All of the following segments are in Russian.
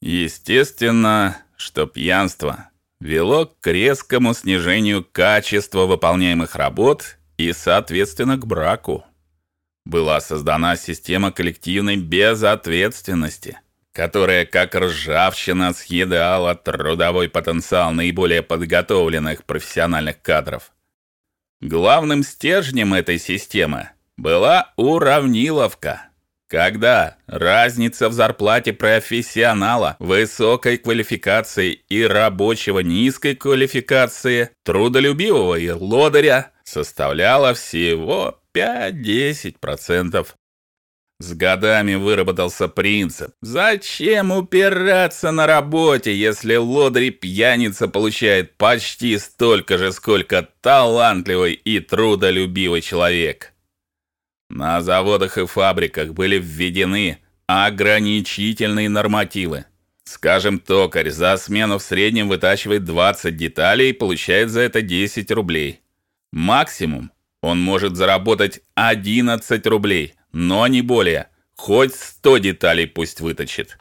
Естественно, что пьянство вело к резкому снижению качества выполняемых работ и, соответственно, к браку. Была создана система коллективной безответственности, которая как ржавчина съедала трудовой потенциал наиболее подготовленных профессиональных кадров. Главным стержнем этой системы была уравниловка когда разница в зарплате профессионала высокой квалификации и рабочего низкой квалификации, трудолюбивого и лодыря составляла всего 5-10%. С годами выработался принцип: зачем упираться на работе, если лодырь пьяница получает почти столько же, сколько талантливый и трудолюбивый человек? На заводах и фабриках были введены ограничительные нормативы. Скажем, токарь за смену в среднем вытачивает 20 деталей и получает за это 10 рублей. Максимум он может заработать 11 рублей, но не более. Хоть 100 деталей пусть выточит.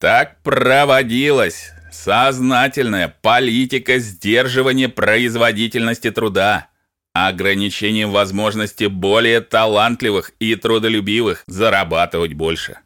Так проводилась сознательная политика сдерживания производительности труда ограничением возможности более талантливых и трудолюбивых зарабатывать больше.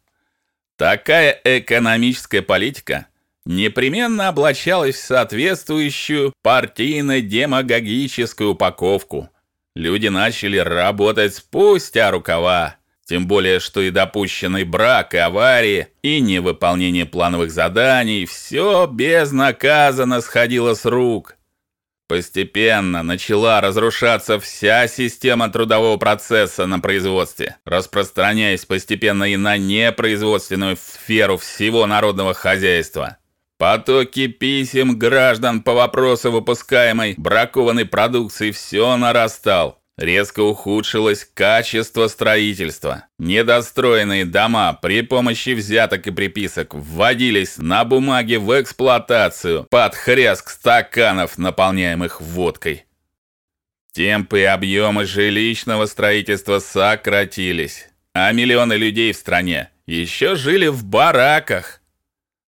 Такая экономическая политика непременно облачалась в соответствующую партийно-демагогическую упаковку. Люди начали работать спустя рукава, тем более что и допущенный брак, и аварии, и невыполнение плановых заданий все безнаказанно сходило с рук. Постепенно начала разрушаться вся система трудового процесса на производстве, распространяясь постепенно и на непроизводственную сферу всего народного хозяйства. Потоки писем граждан по вопросу выпускаемой бракованной продукции все нарастал. Резко ухудшилось качество строительства. Недостроенные дома при помощи взяток и приписок вводились на бумаге в эксплуатацию под хряск стаканов, наполняемых водкой. Темпы и объемы жилищного строительства сократились, а миллионы людей в стране еще жили в бараках.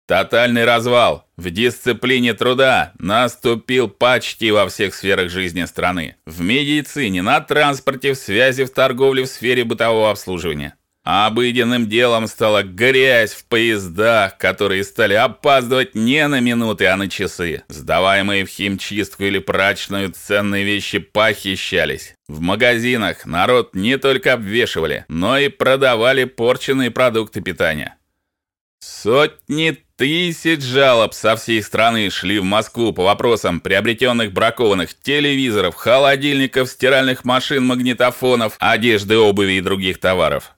Тотальный развал в дисциплине труда наступил почти во всех сферах жизни страны. В медицине, на транспорте, в связи, в торговле, в сфере бытового обслуживания. Обыденным делом стала грязь в поездах, которые стали опаздывать не на минуты, а на часы. Сдаваемые в химчистку или прачечную ценные вещи похищались. В магазинах народ не только обвешивали, но и продавали порченные продукты питания. Сотни тысяч жалоб со всей страны шли в Москву по вопросам приобретенных бракованных телевизоров, холодильников, стиральных машин, магнитофонов, одежды, обуви и других товаров.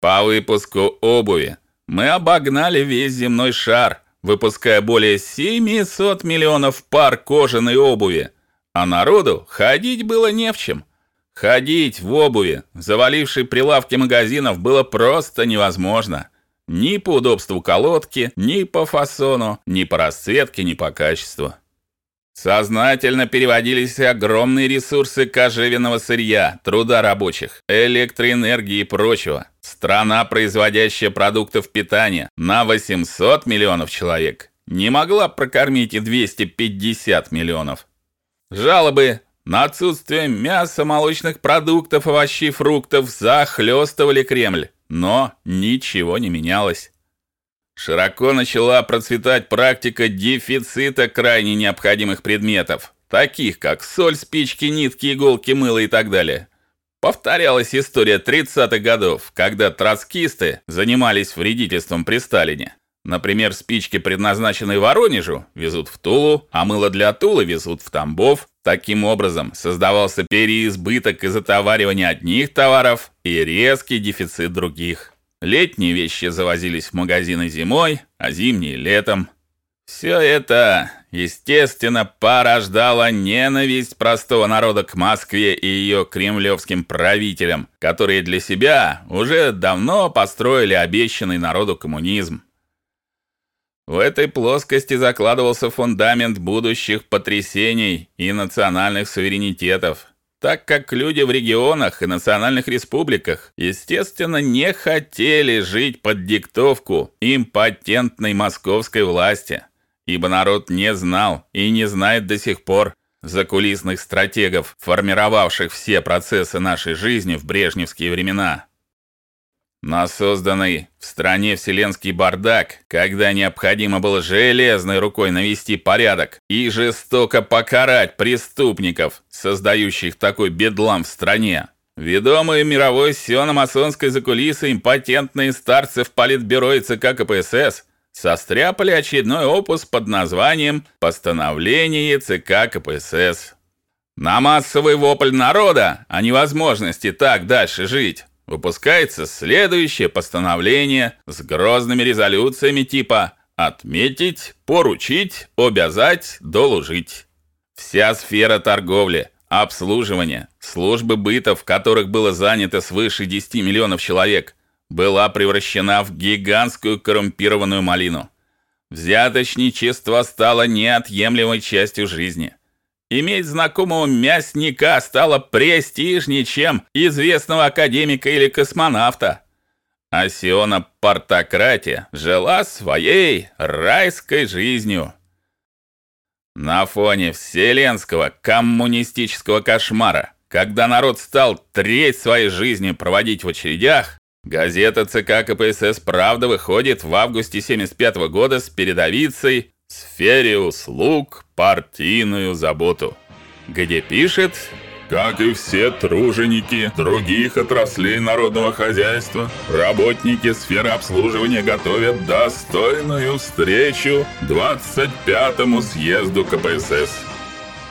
По выпуску обуви мы обогнали весь земной шар, выпуская более 700 миллионов пар кожаной обуви, а народу ходить было не в чем. Ходить в обуви, завалившей прилавки магазинов, было просто невозможно. Ни по удобству колодки, ни по фасону, ни по расцветке, ни по качеству. Сознательно переводились огромные ресурсы кожевенного сырья, труда рабочих, электроэнергии и прочего. Страна, производящая продуктов питания на 800 миллионов человек, не могла прокормить и 250 миллионов. Жалобы на отсутствие мяса, молочных продуктов, овощей, фруктов захлестывали Кремль но ничего не менялось. Широко начала процветать практика дефицита крайне необходимых предметов, таких как соль, спички, нитки, иголки, мыло и так далее. Повторялась история 30-х годов, когда троцкисты занимались вредительством при Сталине. Например, спички, предназначенные Воронежу, везут в Тулу, а мыло для Тулы везут в Тамбов. Таким образом, создавался переизбыток и затоваривание одних товаров и резкий дефицит других. Летние вещи завозились в магазины зимой, а зимние летом. Все это, естественно, порождало ненависть простого народа к Москве и ее кремлевским правителям, которые для себя уже давно построили обещанный народу коммунизм. В этой плоскости закладывался фундамент будущих потрясений и национальных суверенитетов. так как люди в регионах и национальных республиках, естественно, не хотели жить под диктовку импотентной московской власти, ибо народ не знал и не знает до сих пор закулисных стратегов, формировавших все процессы нашей жизни в брежневские времена. На созданный в стране вселенский бардак, когда необходимо было железной рукой навести порядок и жестоко покарать преступников, создающих такой бедлам в стране. Ведомые мировой сиономасонской закулисой импотентные старцы в политбюро и ЦК КПСС состряпали очередной опус под названием «Постановление ЦК КПСС». На массовый вопль народа о невозможности так дальше жить выпускается следующее постановление с грозными резолюциями типа отметить, поручить, обязать, доложить. Вся сфера торговли, обслуживания, службы быта, в которых было занято свыше 10 миллионов человек, была превращена в гигантскую коррумпированную малину. Взяточничество стало неотъемлемой частью жизни. Иметь знакомого мясника стало престижнее, чем известного академика или космонавта. А Сиона Портократия жила своей райской жизнью. На фоне вселенского коммунистического кошмара, когда народ стал треть своей жизни проводить в очередях, газета ЦК КПСС «Правда» выходит в августе 75 -го года с передовицей сфере услуг партийную заботу, где пишет как и все труженики других отраслей народного хозяйства, работники сферы обслуживания готовят достойную встречу 25-му съезду КПСС.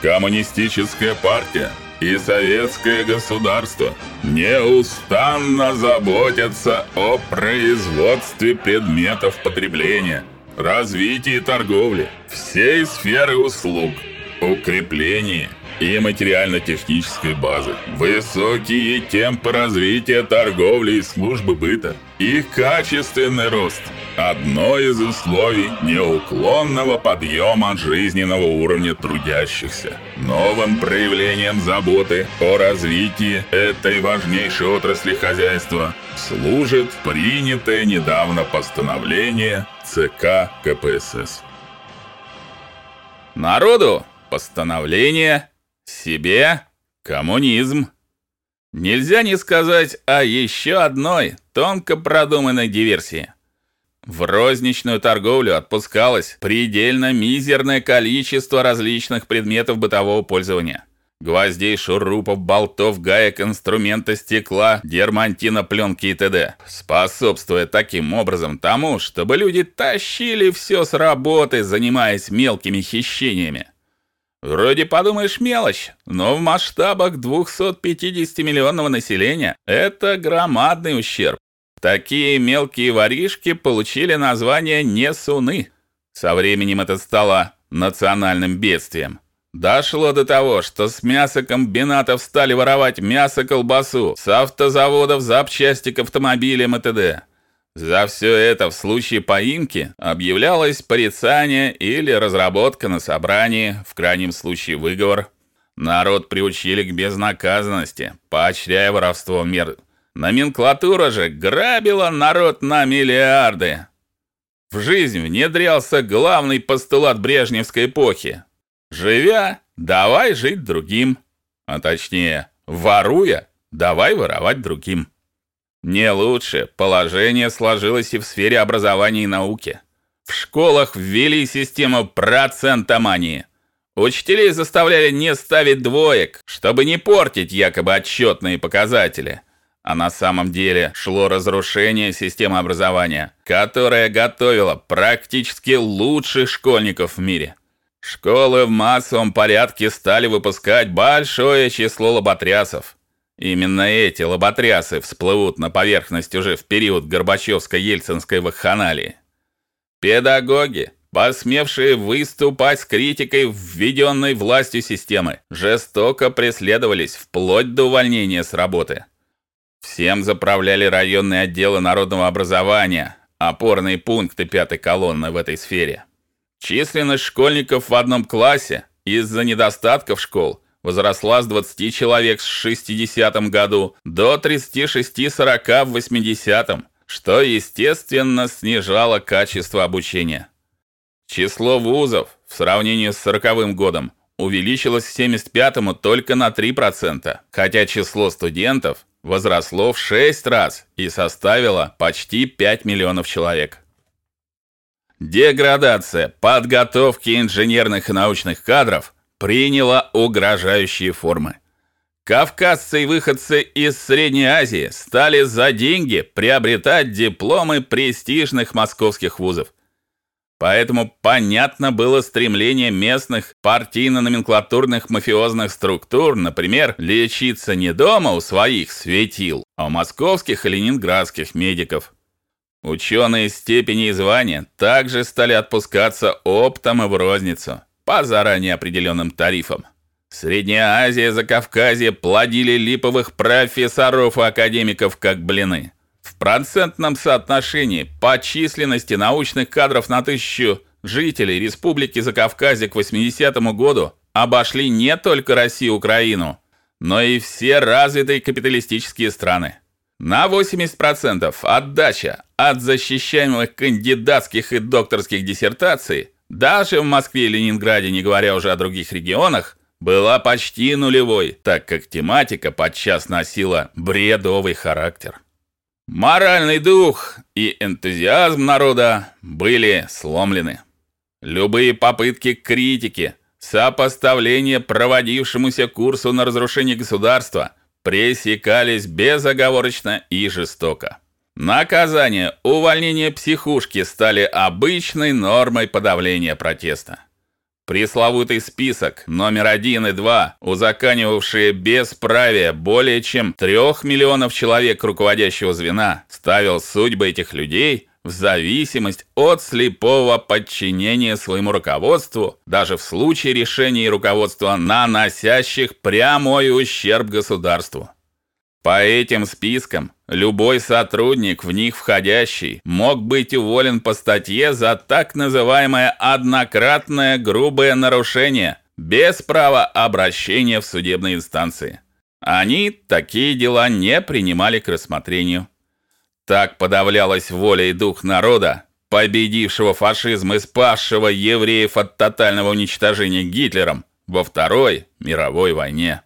Коммунистическая партия и советское государство неустанно заботятся о производстве предметов потребления – развитии торговли, всей сферы услуг, укреплении и материально-технической базы, высокие темпы развития торговли и службы быта, и качественный рост – одно из условий неуклонного подъема жизненного уровня трудящихся. Новым проявлением заботы о развитии этой важнейшей отрасли хозяйства служит принятое недавно постановление ЦК КПСС. Народу постановление себе коммунизм. Нельзя не сказать о еще одной тонко продуманной диверсии. В розничную торговлю отпускалось предельно мизерное количество различных предметов бытового пользования. Гвоздей, шурупов, болтов, гаек, инструмента, стекла, дермантина, пленки и т.д. Способствуя таким образом тому, чтобы люди тащили все с работы, занимаясь мелкими хищениями. Вроде подумаешь мелочь, но в масштабах 250-миллионного населения это громадный ущерб. Такие мелкие воришки получили название несуны. Со временем это стало национальным бедствием. Дошло до того, что с мясокомбинатов стали воровать мясо, колбасу, с автозаводов запчасти к автомобилям и т.д. За все это в случае поимки объявлялось порицание или разработка на собрании, в крайнем случае выговор. Народ приучили к безнаказанности, поощряя воровство мер. Номенклатура же грабила народ на миллиарды. В жизнь внедрялся главный постулат брежневской эпохи. Живя, давай жить другим, а точнее, воруя, давай воровать другим. Не лучше положение сложилось и в сфере образования и науки. В школах ввели систему процентомании. Учителей заставляли не ставить двоек, чтобы не портить якобы отчетные показатели. А на самом деле шло разрушение системы образования, которая готовила практически лучших школьников в мире. Школы в массовом порядке стали выпускать большое число лоботрясов. Именно эти лоботрясы всплывут на поверхность уже в период Горбачевско-Ельцинской вакханалии. Педагоги, посмевшие выступать с критикой введенной властью системы, жестоко преследовались вплоть до увольнения с работы. Всем заправляли районные отделы народного образования, опорные пункты пятой колонны в этой сфере. Численность школьников в одном классе из-за недостатков школ – возросла с 20 человек в 60 году до 36-40 в 80 что естественно снижало качество обучения. Число вузов в сравнении с 40 годом увеличилось в 75-му только на 3%, хотя число студентов возросло в 6 раз и составило почти 5 миллионов человек. Деградация подготовки инженерных и научных кадров приняла угрожающие формы. Кавказцы и выходцы из Средней Азии стали за деньги приобретать дипломы престижных московских вузов. Поэтому понятно было стремление местных партийно-номенклатурных мафиозных структур, например, лечиться не дома у своих светил, а у московских и ленинградских медиков. Ученые степени и звания также стали отпускаться оптом и в розницу по заранее определенным тарифам. Средняя Азия, Закавказье плодили липовых профессоров и академиков как блины. В процентном соотношении по численности научных кадров на тысячу жителей Республики Закавказье к 80 году обошли не только Россию и Украину, но и все развитые капиталистические страны. На 80% отдача от защищаемых кандидатских и докторских диссертаций даже в Москве и Ленинграде, не говоря уже о других регионах, была почти нулевой, так как тематика подчас носила бредовый характер. Моральный дух и энтузиазм народа были сломлены. Любые попытки критики, сопоставления проводившемуся курсу на разрушение государства пресекались безоговорочно и жестоко. Наказание, увольнение психушки стали обычной нормой подавления протеста. Пресловутый список номер 1 и 2, узаконивавшие бесправие более чем 3 миллионов человек руководящего звена, ставил судьбы этих людей в зависимость от слепого подчинения своему руководству, даже в случае решений руководства, наносящих прямой ущерб государству. По этим спискам любой сотрудник в них входящий мог быть уволен по статье за так называемое однократное грубое нарушение без права обращения в судебные инстанции. Они такие дела не принимали к рассмотрению. Так подавлялась воля и дух народа, победившего фашизм и спасшего евреев от тотального уничтожения Гитлером во Второй мировой войне.